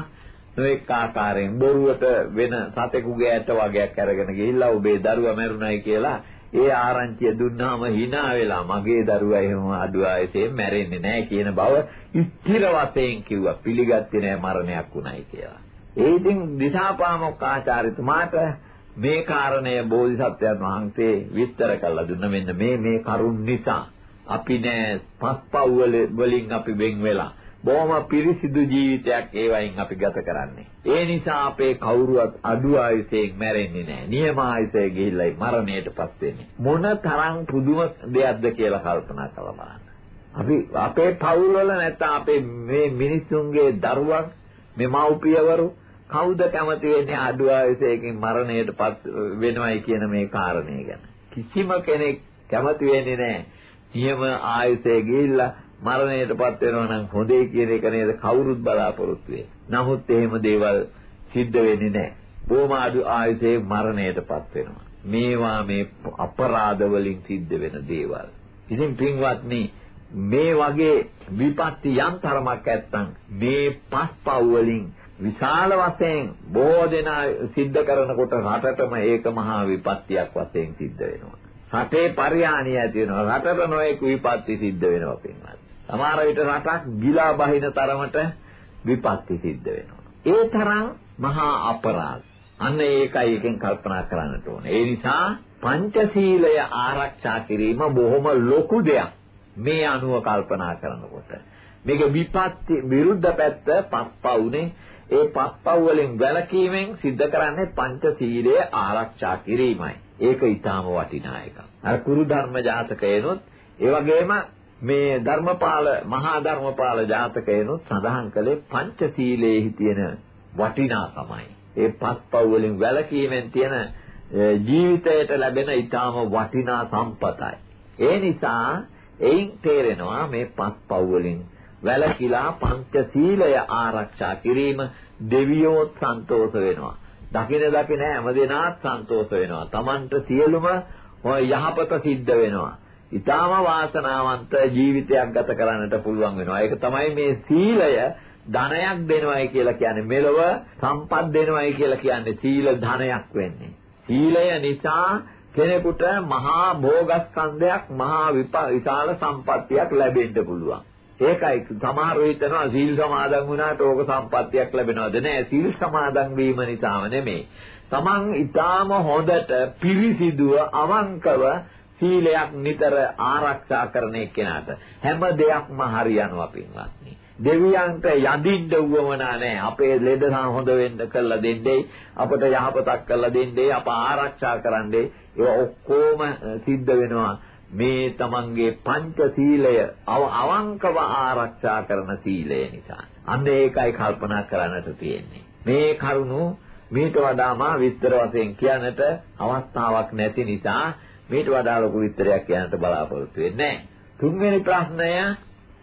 නොඑක ආකාරයෙන් බොරුවට වෙන සතෙකුගේ ඇට වගේක් අරගෙන ගිහිල්ලා ඔබේ දරුවා මැරුණයි කියලා ඒ ආරංචිය දුන්නාම hina වෙලා මගේ දරුවා එහෙම අඩු ආයතේ මැරෙන්නේ නැහැ කියන බව ස්ථිර වශයෙන් කිව්වා. පිළිගත්තේ නැහැ මරණයක් උනායි කියලා. ඒ ඉතින් දිසාපාමොක් ආචාර්යතුමාට මේ කාරණය බෝධිසත්වයන් වහන්සේ විස්තර කළා දුන්න මෙන්න මේ මේ කරුණ නිසා අපි නෑ පස්පව් වලින් අපි වෙන් වෙලා බොහොම පිරිසිදු ජීවිතයක් ඒ වයින් අපි ගත කරන්නේ. ඒ නිසා අපේ කවුරුවත් අඩු ආයුෂයෙන් මැරෙන්නේ නැහැ. නියම ආයුෂයේ ගිහිල්ලායි මරණයටපත් වෙන්නේ. මොන තරම් පුදුම දෙයක්ද කියලා කල්පනා කරලා බලන්න. අපි අපේ පවුල් වල නැත්නම් අපේ මේ මිනිසුන්ගේ දරුවන් මේ මව්පියවරු කවුද කැමති වෙන්නේ අඩු ආයුෂයකින් මරණයටපත් වෙනවයි කියන මේ කාරණේ ගැන. කිසිම කෙනෙක් කැමති වෙන්නේ නැහැ. නියම ආයුෂයේ ගිහිල්ලා මරණයටපත් වෙනවා නම් හොඳේ කියන එක නේද කවුරුත් බලාපොරොත්තු වෙන්නේ. නමුත් එහෙම දේවල් සිද්ධ වෙන්නේ නැහැ. බොහොම අඩු ආයුෂයේ මරණයටපත් වෙනවා. මේවා මේ අපරාධ වලින් සිද්ධ වෙන දේවල්. ඉතින් පින්වත්නි මේ වගේ විපත්ති යම් තරමක් ඇත්තම් මේ පස්පව් වලින් විශාල වශයෙන් බොහෝ දෙනා සිද්ධ කරනකොට රටටම ඒක මහා විපත්තියක් වශයෙන් සිද්ධ වෙනවා. රටේ පරිහානිය ඇති වෙනවා. රටට නොයෙක් විපත්ති සිද්ධ වෙනවා පින්වත්. සමහර විට රටක් ගිලා බහින තරමට විපත්ති සිද්ධ වෙනවා. ඒ තරම් මහා අපරාධ. අන්න ඒකයි එකෙන් කල්පනා කරන්නට ඕනේ. ඒ නිසා පංචශීලය ආරක්ෂා කිරීම බොහොම ලොකු දෙයක්. මේ අනුව කල්පනා කරනකොට මේක විපත්ති විරුද්ධ පැත්ත පස්පවුනේ ඒ පස්පව් වලින් වැළකීමෙන් සිද්ධ කරන්නේ පංචශීලය ආරක්ෂා කිරීමයි. ඒක ඊටාම වටිනා එකක්. අර කුරු ධර්ම ජාතකයනොත් ඒ වගේම මේ ධර්මපාල මහා ධර්මපාල ජාතකයනොත් සඳහන් කළේ පංචශීලයේහි තියෙන වටිනාකමයි. ඒ පස්පව් වලින් වැළකීමෙන් තියෙන ජීවිතයට ලැබෙන ඊටාම වටිනා සම්පතයි. ඒ නිසා එයින් තේරෙනවා මේ පස්පව් වලින් වැළකීලා පංචශීලය ආරක්ෂා කිරීම දෙවියෝත් සන්තෝෂ වෙනවා. දකින දකින හැමදෙනාත් සන්තෝෂ වෙනවා. Tamanට සියලුම යහපත සිද්ධ වෙනවා. ඊටාම වාසනාවන්ත ජීවිතයක් ගත කරන්නට පුළුවන් වෙනවා. ඒක තමයි මේ සීලය ධනයක් දෙනවයි කියලා කියන්නේ. මෙලොව සම්පත් දෙනවයි කියලා කියන්නේ සීල ධනයක් වෙන්නේ. සීලය නිසා කෙනෙකුට මහා භෝගස්කන්ධයක් මහා විශාල සම්පත්තියක් ලැබෙන්න පුළුවන්. ඒකයි සමහර හිතනවා සීල් සමාදන් වුණාට ඕක සම්පත්තියක් ලැබෙනවද නෑ සීල් සමාදන් වීම නිසාම නෙමෙයි. Taman ඊටාම හොඳට පිරිසිදුව අවංකව සීලයක් නිතර ආරක්ෂා කරන එක්කෙනාට හැම දෙයක්ම හරියනවා පින්වත්නි. දෙවියන්ට යදින්න උවමනා නැහැ. අපේ ලෙඩ හොඳ වෙන්න කළා දෙන්නේ, අපට යහපතක් කළා දෙන්නේ, අප ආරක්ෂා කරන්නේ. ඒ ඔක්කොම සිද්ධ වෙනවා මේ තමන්ගේ පංච සීලය අවංකව ආරක්ෂා කරන සීලය නිසා. අන්න ඒකයි කල්පනා කරන්නට තියෙන්නේ. මේ කරුණු මීට වඩා මා විස්තර වශයෙන් කියන්නට අවස්ථාවක් නැති නිසා මීට වඩා ලොකු විස්තරයක් කියන්නට බලාපොරොත්තු වෙන්නේ තුන්වෙනි ප්‍රශ්නය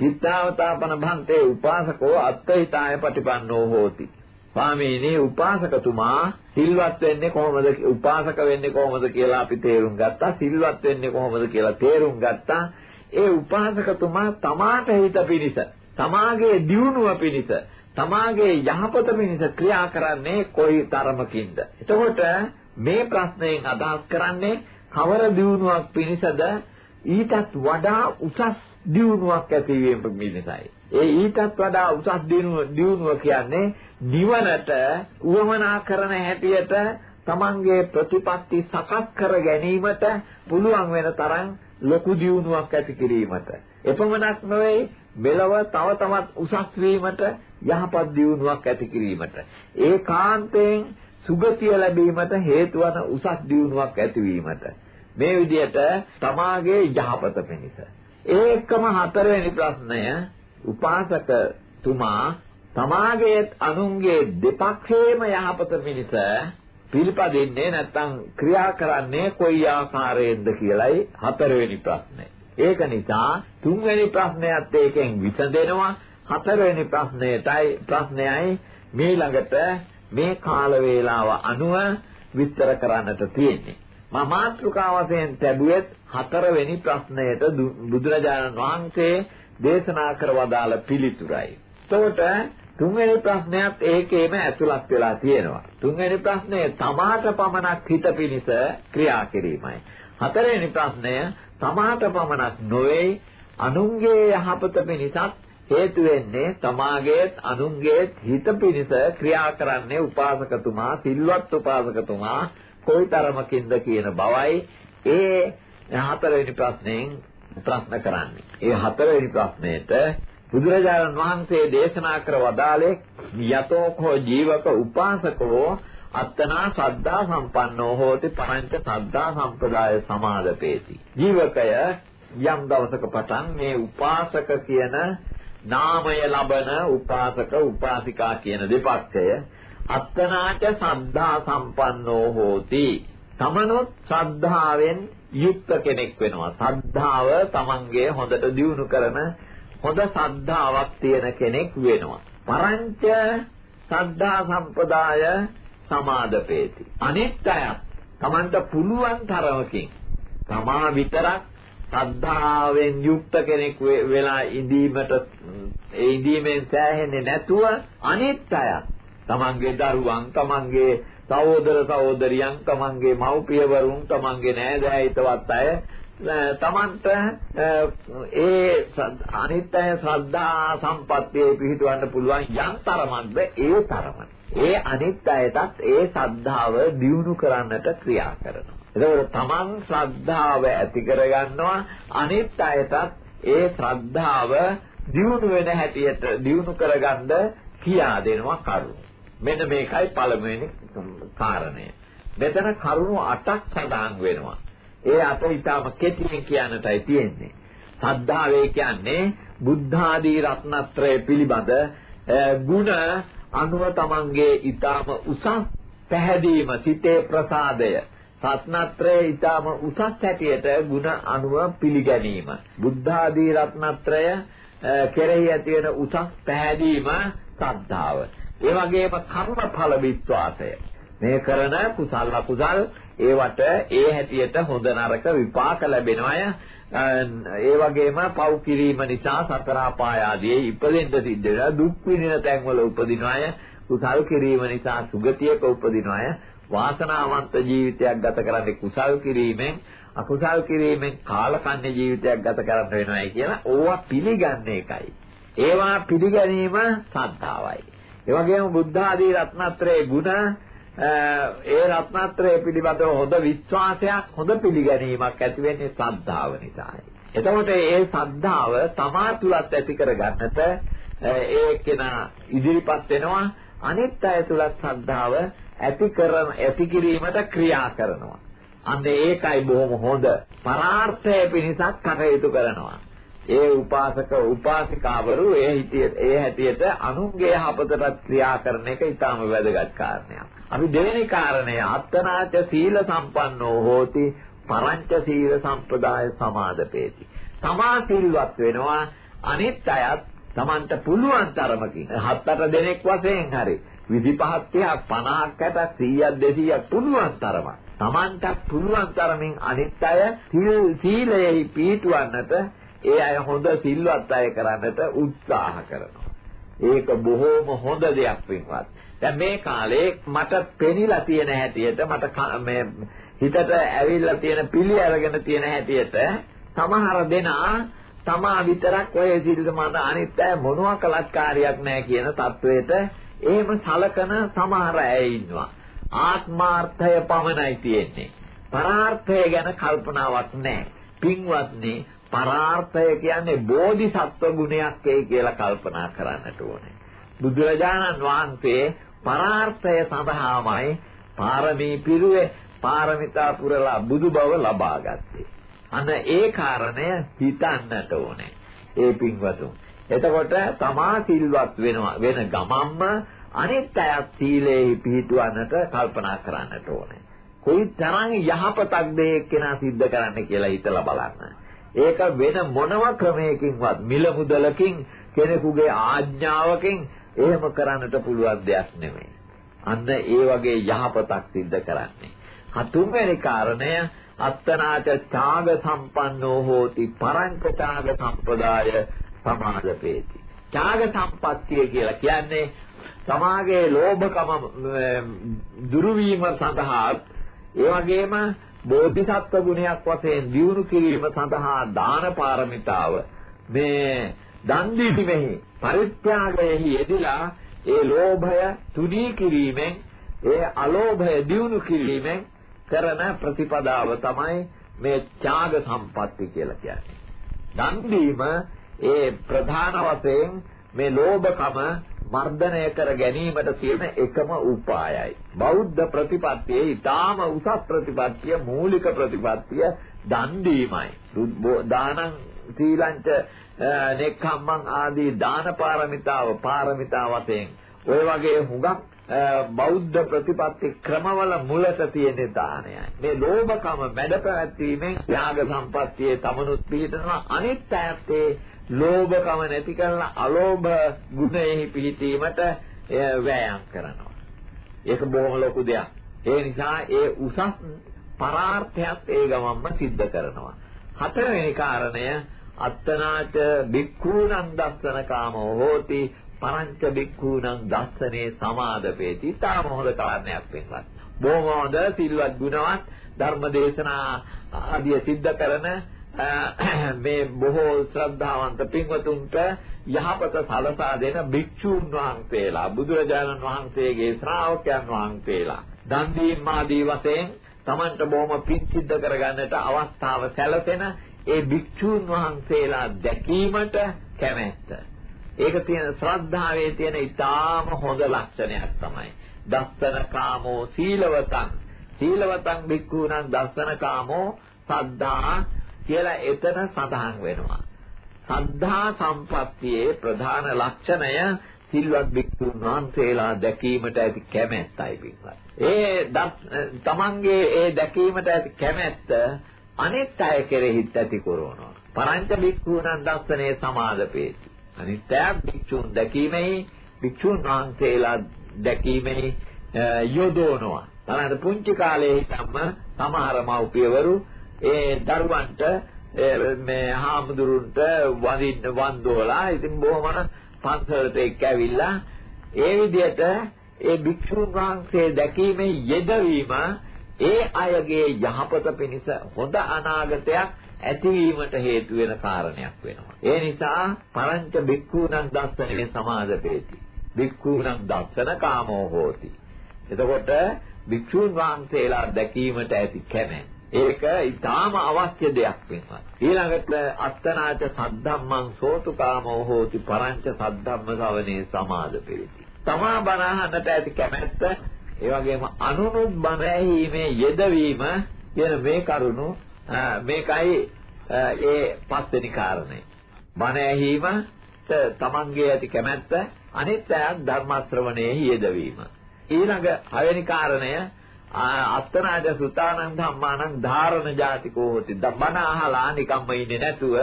චිත්තාවතාපන භන්තේ උපාසකෝ අත්ථිතාය පටිපන්නෝ හෝති. ස්වාමීනි උපාසකතුමා සිල්වත් වෙන්නේ කොහොමද උපාසක වෙන්නේ කොහොමද කියලා අපි තේරුම් ගත්තා. සිල්වත් වෙන්නේ කොහොමද කියලා තේරුම් ගත්තා. ඒ උපාසකතුමා තමාට හිත පිණිස, තමාගේ දියුණුව පිණිස, තමාගේ යහපත පිණිස ක්‍රියා කරන්නේ කොයි තරමකින්ද? එතකොට මේ ප්‍රශ්නයෙන් අදහස් කරන්නේ කවර දියුණුවක් පිණිසද ඊටත් වඩා උසස් දියුණුවක් ඇතිවීම පිණිසයි. ඒ ඊටත් වඩා උසස් දියුණුව කියන්නේ නිවනට උවමනා කරන හැටියට තමන්ගේ ප්‍රතිපත්ති සකස් කර ගැනීමට පුළුවන් වෙන තරම් ලොකු දියුණුවක් ඇති කිරීමට. එපමණක් නොවේ මෙලව තව තවත් උසස් වීමට යහපත් දියුණුවක් ඇති කිරීමට. ඒකාන්තයෙන් සුගතිය ලැබීමට හේතු වන උසස් දියුණුවක් ඇතිවීමට මේ විදිහට තමාගේ යහපත පිණිස ඒකම හතරවෙනි ප්‍රශ්නය උපාසක තුමා තමාගේ අනුන්ගේ දෙපක්ෂේම යහපත පිණිස පිළිපදින්නේ නැත්නම් ක්‍රියා කරන්නේ කොයි ආකාරයෙන්ද කියලයි හතරවෙනි ප්‍රශ්නේ. ඒක නිසා තුන්වෙනි ප්‍රශ්නයත් ඒකෙන් විසඳෙනවා හතරවෙනි ප්‍රශ්නයටයි ප්‍රශ්නයයි මේ ළඟට මේ කාල වේලාව අනුව විස්තර කරන්නට තියෙන්නේ. මා මාත්‍රිකා වශයෙන් ලැබුවෙත් හතරවෙනි ප්‍රශ්නයට බුදුරජාණන් වහන්සේ දේශනා කර වදාළ පිළිතුරයි. එතකොට තුන්වෙනි ප්‍රශ්නයත් ඒකේම ඇතුළත් වෙලා තියෙනවා. තුන්වෙනි ප්‍රශ්නය තමාට පමණක් හිත පිණිස ක්‍රියා කිරීමයි. හතරවෙනි ප්‍රශ්නය තමාට පමණක් නොවේ අනුන්ගේ යහපත පිණිසත් හේතු වෙන්නේ තමාගේත් අනුන්ගේත් හිත පිණිස ක්‍රියා කරන්නේ උපාසකතුමා සිල්වත් උපාසකතුමා කොයිතරමකින්ද කියන බවයි ඒ හතරවෙනි ප්‍රශ්නෙන් ප්‍රශ්න කරන්නේ. ඒ හතරවෙනි ප්‍රශ්නෙට බුදුරජාණන් වහන්සේ දේශනා කර වදාළේ යතෝකෝ ජීවක උපාසකෝ අත්තනා සද්ධා සම්පන්නෝ හෝති පරංච සද්ධා සම්පදාය සමාදපේති. ජීවකය යම් දවසක පටන් මේ උපාසක කියන නාමය ලබන උපාසක උපාසිකා කියන දෙපක්ෂය අත්තනාච සද්ධා සම්පන්නෝ හෝති. තමනොත් ශ්‍රද්ධාවෙන් යුක්ත කෙනෙක් වෙනවා. සද්ධාව තමන්ගේ හොඳට දියුණු කරන හොඳ සද්ධාාවක් තියෙන කෙනෙක් වෙනවා. පරංච සද්ධා සම්පදාය සමාදපේති. අනිත් අය තමන්ට පුළුවන් තරමකින් තමා විතරක් සද්ධාවෙන් යුක්ත කෙනෙක් වෙලා ඉඳීමට ඒ ඉඳීමෙන් සෑහෙන්නේ නැතුව අනිත් අය තමන්ගේ දරුවන් තමන්ගේ සහෝදර සහෝදරියන් තමන්ගේ මව්පියවරුන් තමන්ගේ නෑදෑයිතවත් අය තමන්ට ඒ අනිත් අය ශ්‍රද්ධා සම්පත්තියේ පිහිටවන්න පුළුවන් යම් තරමක්ද ඒ තරමයි. ඒ අනිත් අයටත් ඒ ශ්‍රද්ධාව දියුණු කරන්නට ක්‍රියා කරනවා. එතකොට තමන් ශ්‍රද්ධාව ඇති කරගන්නවා අනිත් අයටත් ඒ ශ්‍රද්ධාව දියුණු වෙන හැටියට දියුණු කරගන්න කියා දෙනවා කරුණු. මෙන්න මේකයි පළමුවෙනි කාරණය. මෙතන කරුණු 8ක් සඳහන් වෙනවා. ඒ අත ඊටම කෙටියෙන් කියන්නටයි තියෙන්නේ. සද්ධාවේ කියන්නේ බුද්ධ රත්නත්‍රය පිළිබඳ ගුණ අනුව තමන්ගේ ඊටම උසස් පැහැදීම සිතේ ප්‍රසාදය රත්නත්‍රයේ ඊටම උසස් හැටියට ගුණ අනුව පිළිගැනීම බුද්ධ රත්නත්‍රය කෙරෙහි ඇති වෙන උසස් පැහැදීම ශ්‍රද්ධාව. ඒ වගේම කර්මඵල විශ්වාසය. මේ කරන කුසල අකුසල් ඒවට ඒ හැටියට හොඳ නරක විපාක ලැබෙනවය. ඒ වගේම පව් කිරීම නිසා සතර අපාය ආදී ඉපදෙන්න සිද්ධ වෙනවා. දුක් විඳින තැන්වල උපදිනවය. කුසල් කිරීම නිසා සුගතියක උපදිනවය. වාසනාවන්ත ජීවිතයක් ගත කරන්නේ කුසල් කිරීමෙන් අකුසල් කිරීමෙන් කාලකන්‍ය ජීවිතයක් ගත කරන්න වෙනවායි කියලා ඕවා පිළිගන්නේ එකයි. ඒවා පිළිගැනීම සද්ධාවයි. ඒ වගේම බුද්ධ ආදී රත්නත්‍රයේ ගුණ ඒ රත්නත්‍රය පිළිබඳව හොඳ විශ්වාසයක් හොඳ පිළිගැනීමක් ඇති වෙන්නේ ශ්‍රද්ධාව නිසායි. එතකොට ඒ ශ්‍රද්ධාව තමා තුලත් ඇති කරගන්නට ඒ කෙනා ඉදිරිපත් වෙනවා අනිත් අය තුලත් ශ්‍රද්ධාව ඇති කරන ඇති කිරීමට ක්‍රියා කරනවා. අන්න ඒකයි බොහොම හොඳ. පරාර්ථය පිණිසක් කටයුතු කරනවා. ඒ උපාසක උපාසිකාවරු ඒ හිතිය ඒ හැටියට අනුන්ගේ යහපතට ක්‍රියා කරන එක ඊටාම වැදගත් කාරණයක්. අපි දෙවෙනි කාරණය අත්තනාච සීල සම්පන්නෝ හෝති පරංච සීල සම්පදාය සමාදපේති. තමා සිල්වත් වෙනවා අනිත් අයත් Tamanට පුළුවන් තරමකින් හත් අට දෙනෙක් වශයෙන් හරි 25 30ක් 50ක් 100ක් 200ක් පුළුවන් තරමක් Tamanට පුළුවන් තරමින් අනිත් අය සීලයෙහි පිහිටුවන්නට ඒ අය හොඳ සිල්වත් අය කරන්නට උත්සාහ කරනවා. ඒක බොහෝම හොඳ දෙයක් වින්වත්. දැන් මේ කාලේ මට පෙනිලා තියෙන හැටියට මට මේ හිතට ඇවිල්ලා තියෙන පිළි අරගෙන තියෙන හැටියට සමහර දෙනා තමා විතරක් ඔය සිල් සමාද අනිත් අය මොනවා කළත් කාර්යයක් නැහැ කියන තත්වයට එහෙම සලකන සමහර අය ඉන්නවා. ආත්මාර්ථය පමණයි තියෙන්නේ. පරාර්ථය ගැන කල්පනාවක් නැහැ. පින්වත්නි පරාර්ථය කියන්නේ බෝධිසත්ව ගුණයක් ඒ කියලා කල්පනා කරන්නට ඕනේ. බුදුරජාණන් වහන්සේ පරාර්ථය සඳහාමයි පාරමී පිරුවේ පාරමිතා පුරලා බුදු බව ලබා ගත්තේ. අන්න ඒ කාරණය හිතන්නට ඕනේ. ඒ පින්වතුන්. එතකොට තමා සිල්වත් වෙනවා වෙන ගමම්ම අනිත් අයත් සීලේ පිහිටුවන්නට කල්පනා කරන්නට ඕනේ. කොයි තරම් යහපතක්ද ඒ කෙනා සිද්ධ කරන්න කියලා හිතලා බලන්න. ඒක වෙන මොනම ක්‍රමයකින්වත් මිල මුදලකින් කෙනෙකුගේ ආඥාවකින් එහෙම කරන්නට පුළුවන් දෙයක් නෙමෙයි. අන්න ඒ වගේ යහපතක් සිද්ධ කරන්නේ. හතුන්වෙනි කාරණය අත්තනාච ඡාග සම්පන්නෝ හෝති පරංච ඡාග සම්පදාය සමාදපේති. ඡාග සම්පත්තිය කියලා කියන්නේ සමාගයේ ලෝභකම දුරු වීම සඳහා ඒ වගේම බෝධිසත්ව ගුණයක් වශයෙන් දියුණු කිරීම සඳහා දාන පාරමිතාව මේ දන් දීමෙහි පරිත්‍යාගයෙහි යෙදিলা ඒ ලෝභය තුනී කිරීමෙන් ඒ අලෝභය දියුණු කිරීමෙන් කරන ප්‍රතිපදාව තමයි මේ ත්‍යාග සම්පatti කියලා කියන්නේ. දන් දීම ඒ ප්‍රධාන වශයෙන් මේ ලෝභකම මර්ධනය කර ගැනීමට තියෙන එකම උපායයි. බෞද්ධ ප්‍රතිපත්තියේ ඊටාම උසස් ප්‍රතිපත්තිය මූලික ප්‍රතිපත්තිය දන් දීමයි. දානං සීලංච නෙක්ඛම්මං ආදී දාන පාරමිතාව පාරමිතා වශයෙන් ඔය වගේ හුඟක් බෞද්ධ ප්‍රතිපත්ති ක්‍රමවල මුලට තියෙන දානයයි. මේ ලෝභකම මැඩ පැවැත්වීමෙන් ත්‍යාග සම්පත්තියේ තමනුත් පිහිටනවා අනිත් ඈත්තේ ලෝභකම නැති කරලා අලෝභ ගුණෙහි පිහිටීමට වෑයම් කරනවා. ඒක බොහොම ලොකු දෙයක්. ඒ නිසා ඒ උසස් පරාර්ථයක් ඒ ගමම්ම සිද්ධ කරනවා. හතරවෙනි කාරණය අත්තනාච බික්ඛූනං දස්සන කාමෝ හෝති පරංච බික්ඛූනං දස්සනේ සමාදපේති. තාම හොඳ කාරණයක් වෙනවා. බොහොම හොඳ සිල්වත් ගුණවත් ධර්ම දේශනා ආදිය සිද්ධ කරන මේ බොහෝ ශ්‍රද්ධාවන්ත පින්වතුන්ට යහපත සලසා දෙන භික්ෂූන් වහන්සේලා බුදුරජාණන් වහන්සේගේ ශ්‍රාවකයන් වහන්සේලා දන් දීම ආදී වශයෙන් Tamanට බොහොම පින් සිද්ධ කරගන්නට අවස්ථාව සැලසෙන ඒ භික්ෂූන් වහන්සේලා දැකීමට කැමැත්ත. ඒක තියෙන ශ්‍රද්ධාවේ තියෙන ඊටාම හොඳ ලක්ෂණයක් තමයි. දස්සන කාමෝ සීලවතං සීලවතං භික්ඛූණං දස්සන කාමෝ සද්ධා කියලා එතන සඳහන් වෙනවා. සද්ධා සම්පත්තියේ ප්‍රධාන ලක්ෂණය සිල්වත් භික්ෂුන් වහන්සේලා දැකීමට ඇති කැමැත්තයි පින්වත්. ඒ තමන්ගේ ඒ දැකීමට ඇති කැමැත්ත අනිත් අය කෙරෙහිත් ඇති කරනවා. පරංච භික්ෂූණන් දස්සනේ සමාදපේති. අනිත් අය භික්ෂුන් දැකීමෙහි භික්ෂුන් වහන්සේලා දැකීමෙහි යොදවනවා. බලන්න පුංචි කාලේ හිටම සමහර මව්පියවරු ඒ දරුවන්ට මේ හාමුදුරුන්ට වඳින්න වන්දෝලා ඉතින් බොහොම පන්සලට එක්ක ඇවිල්ලා ඒ විදිහට ඒ භික්ෂුන් වහන්සේ දැකීමේ යෙදවීම ඒ අයගේ යහපත පිණිස හොඳ අනාගතයක් ඇතිවීමට හේතු වෙන කාරණයක් වෙනවා. ඒ නිසා පරංච භික්ඛූණං දස්සනේ සමාදපේති. භික්ඛූණං දස්සන කාමෝ හෝති. එතකොට භික්ෂුන් වහන්සේලා දැකීමට ඇති කැමැත්ත ඒක ඊටාම අවශ්‍ය දෙයක් වෙනවා. ඊළඟට අත්තනාච සද්ධම්මං සෝතුකාමෝ හෝති පරංච සද්ධම්ම ශවනේ සමාදපෙරිති. තමා බණහන්නට ඇති කැමැත්ත ඒ වගේම අනුනුත් බණ ඇහිීමේ යෙදවීම කියන මේ කරුණු මේකයි ඒ පස්වෙනි කාරණේ. බණ ඇහිීම තමන්ගේ ඇති කැමැත්ත අනිත් අයත් ධර්ම ශ්‍රවණයේ යෙදවීම. ඊළඟ හයවෙනි කාරණය අත්තනාජ සුතානං ධම්මානං ධාරණ ජාතිකෝ හොති. බණ අහලා නිකම්ම ඉන්නේ නැතුව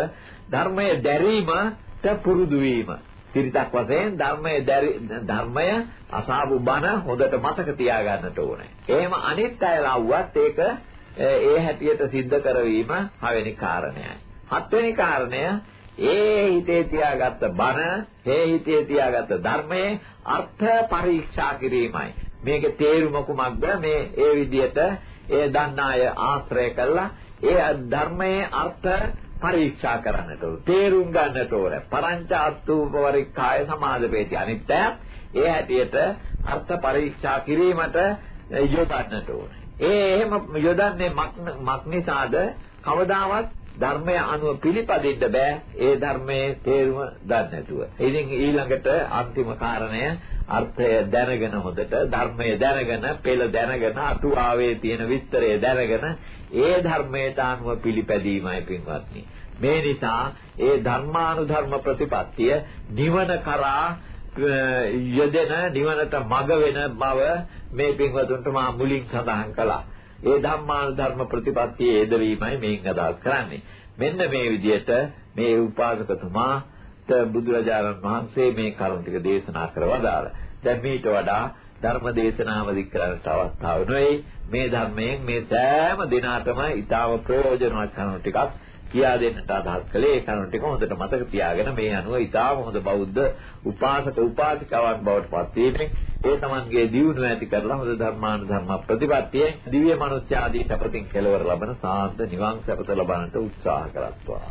ධර්මයේ දැරීමට පුරුදු වීම. සිරිතක් වශයෙන් ධර්මයේ ධර්මය අසාවු බණ හොඳට මතක තියාගන්නට ඕනේ. එහෙම අනිත් අය ලව්වත් ඒක ඒ හැටියට सिद्ध කරවීම හවෙනි කාරණයයි. හත්වෙනි කාරණය ඒ හිතේ තියාගත්ත බණ, ඒ හිතේ තියාගත්ත ධර්මයේ අර්ථ පරීක්ෂා කිරීමයි. මේකේ තේරුම කුමක්ද? මේ ඒ විදිහට ඒ දන්නා අය ආශ්‍රය කළා. ඒ ධර්මයේ අර්ථ පරීක්ෂා කරන්නට ඕන. තේරුම් ගන්නට ඕන. පරංච අත්ූපවරික්ඛාය සමාදපේති අනිත්‍ය ඒ හැටියට අර්ථ පරීක්ෂා කිරීමට යොදන්නට ඕන. ඒ එහෙම යොදන්නේ මක් නිසාද? කවදාවත් ධර්මය අනුව පිළිපදින්න බෑ ඒ ධර්මයේ තේරුම දන්නේ නැතුව. ඉතින් ඊළඟට අන්තිම කාරණය අර්ථය දැනගෙන හොඳට ධර්මය දැනගෙන පෙළ දැනගෙන අටුවාවේ තියෙන විස්තරය දැනගෙන ඒ ධර්මයට අනුව පිළිපැදීමයි පින්වත්නි. මේ නිසා ඒ ධර්මානුධර්ම ප්‍රතිපත්තිය නිවන කරා යෙදෙන නිවනට මඟ වෙන බව මේ පින්වතුන්ට මා මුලින් සඳහන් කළා. ඒ ධම්මානුධර්ම ප්‍රතිපත්තියේ යෙදවීමයි මේන් අදහස් කරන්නේ. මෙන්න මේ විදිහට මේ උපාසකතුමා බුදුරජාණන් වහන්සේ මේ කරුණ ටික දේශනා කරවදාලා. දැන් මේට වඩා ධර්ම දේශනාවදී කරන්නට අවස්ථාව නොවේ. මේ ධර්මයෙන් මේ සෑම දිනාටම ඊටව ප්‍රයෝජනවත් කරුණු ටිකක් කියා දෙන්නට අදහස් කළේ. ඒ කරුණු ටික හොඳට මතක තියාගෙන මේ අනුව ඊටාම හොඳ බෞද්ධ උපාසක උපාසිකාවන් බවට පත් වීමෙන් ඒ තමන්ගේ දියුණුව ඇති කරලා හොඳ ධර්මාන ධර්ම ප්‍රතිපත්තියෙන් දිව්‍ය මනුෂ්‍ය ආදී සපතින් කෙලවර ලබන සාන්ත නිවන් සපත ලබන්නට උත්සාහ කරත්වා.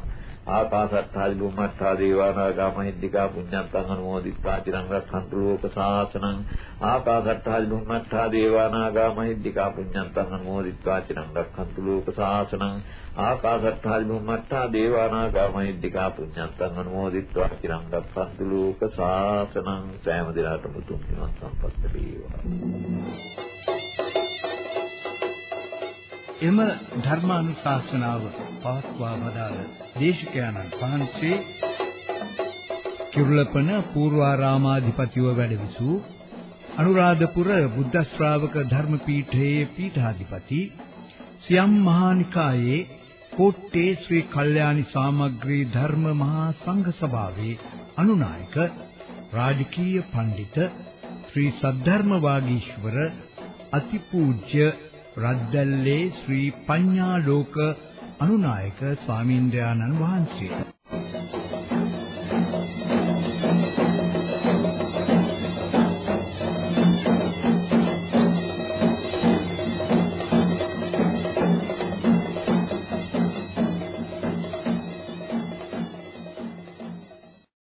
ආකාසත්තාදි බුම්මත්තා දේවානාගා මහිද්దికා පුඤ්ඤන්තං අනුමෝදිත්වා චිරං රක්ඛන්තු ලෝක සාසනං ආකාසත්තාදි බුම්මත්තා දේවානාගා මහිද්దికා පුඤ්ඤන්තං අනුමෝදිත්වා චිරං රක්ඛන්තු ලෝක සාසනං ආකාසත්තාදි බුම්මත්තා දේවානාගා මහිද්దికා පුඤ්ඤන්තං අනුමෝදිත්වා චිරං රක්ඛන්තු ලෝක සාසනං සෑම දිනකටම තුන් සම්පත් වේවා එම ධර්මානුශාසනාව පවත්වා වදාළ දේශකයන්න් වහන්සේ කිරුළපන පූර්වාරාමාධිපතිව වැඩවිසූ අනුරාධපුර බුද්ධ ශ්‍රාවක ධර්මපීඨයේ පීඨාධිපති සියම් මහානිකායේ කොට්ටේ ශ්‍රී කල්යාණි සාමග්‍රී ධර්ම මහා සංඝ සභාවේ අනුනායක රාජකීය පඬිත ශ්‍රී සද්ධර්ම වාගීශවර අතිපූජ්‍ය රද්දල්ලේ ශ්‍රී පඤ්ඤා ලෝක අනුනායක ස්වාමීන්ද්‍රයාණන් වහන්සේ.